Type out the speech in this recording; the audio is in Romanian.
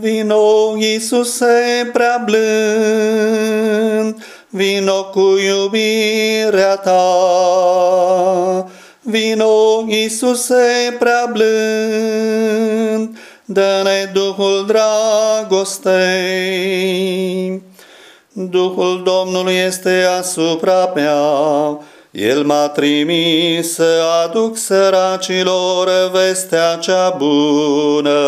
Vino, Iisuse prea blând, vino cu iubirea ta. Vino, Iisuse prea blând, dă-ne Duhul dragostei. Duhul Domnului este asupra mea, El m-a trimis să aduc săracilor vestea cea bună.